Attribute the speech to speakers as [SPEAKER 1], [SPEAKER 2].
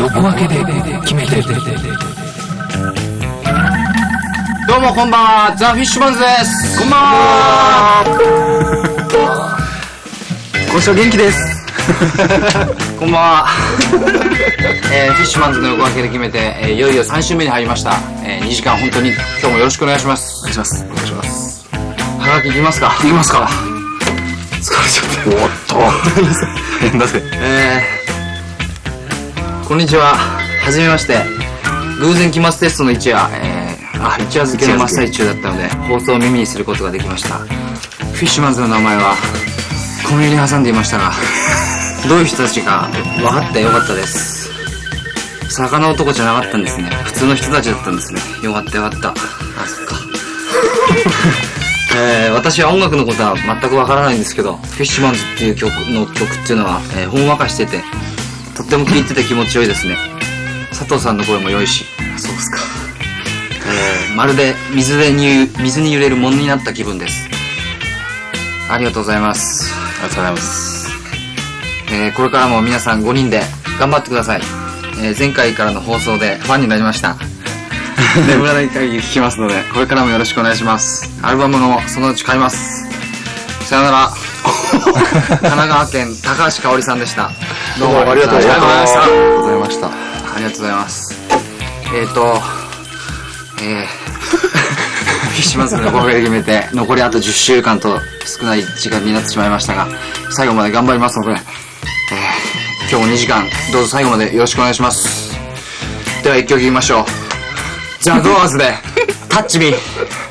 [SPEAKER 1] 横分けで決めて
[SPEAKER 2] どうもこんばんは、ザ・フィッシュマンズです。こんばんは。
[SPEAKER 3] 今週は元気です。
[SPEAKER 2] こんばんは。えー、フィッシュマンズの横分けで決めて、えーいよいよ3週目に入りました。えー、2時間本当に今日もよろしくお願いします。
[SPEAKER 3] お願いします。お願いします。
[SPEAKER 2] はがきいきますか
[SPEAKER 3] いきますか。疲れちゃった。おっと。なぜ
[SPEAKER 2] えー、こんにちは。はじめまして。偶然期末テストの一夜、えー、あ、一夜漬けの真っ最中だったので、放送を耳にすることができました。フィッシュマンズの名前は、小耳に挟んでいましたが、どういう人たちか分かってよかったです。魚男じゃなかったんですね。普通の人たちだったんですね。よかったよかった。あ、そっか。えー私は音楽のことは全くわからないんですけど、フィッシュマンズっていう曲の曲っていうのは、えーほんわかしてて、とっても聴いてて気持ちよいですね。佐藤さんの声も良いし、
[SPEAKER 3] そうですか。
[SPEAKER 2] えーまるで水でに水に揺れるものになった気分です。ありがとうございます。
[SPEAKER 3] ありがとうございます。
[SPEAKER 2] えーこれからも皆さん5人で頑張ってください。えー前回からの放送でファンになりました。眠らない限り聞きますので、これからもよろしくお願いします。アルバムもそのうち買います。さよなら。神奈川県高橋香織さんでした。どうも
[SPEAKER 3] ありがとうございました。あ
[SPEAKER 2] あ
[SPEAKER 3] りがとうございました。
[SPEAKER 2] りがとうございます。えーと、えー、フィッシュマンズの合計で決めて、残りあと10週間と少ない時間になってしまいましたが、最後まで頑張りますので、えー、今日も2時間、どうぞ最後までよろしくお願いします。では一曲いきましょう。じゃあ、ドアーズで、タッチミー。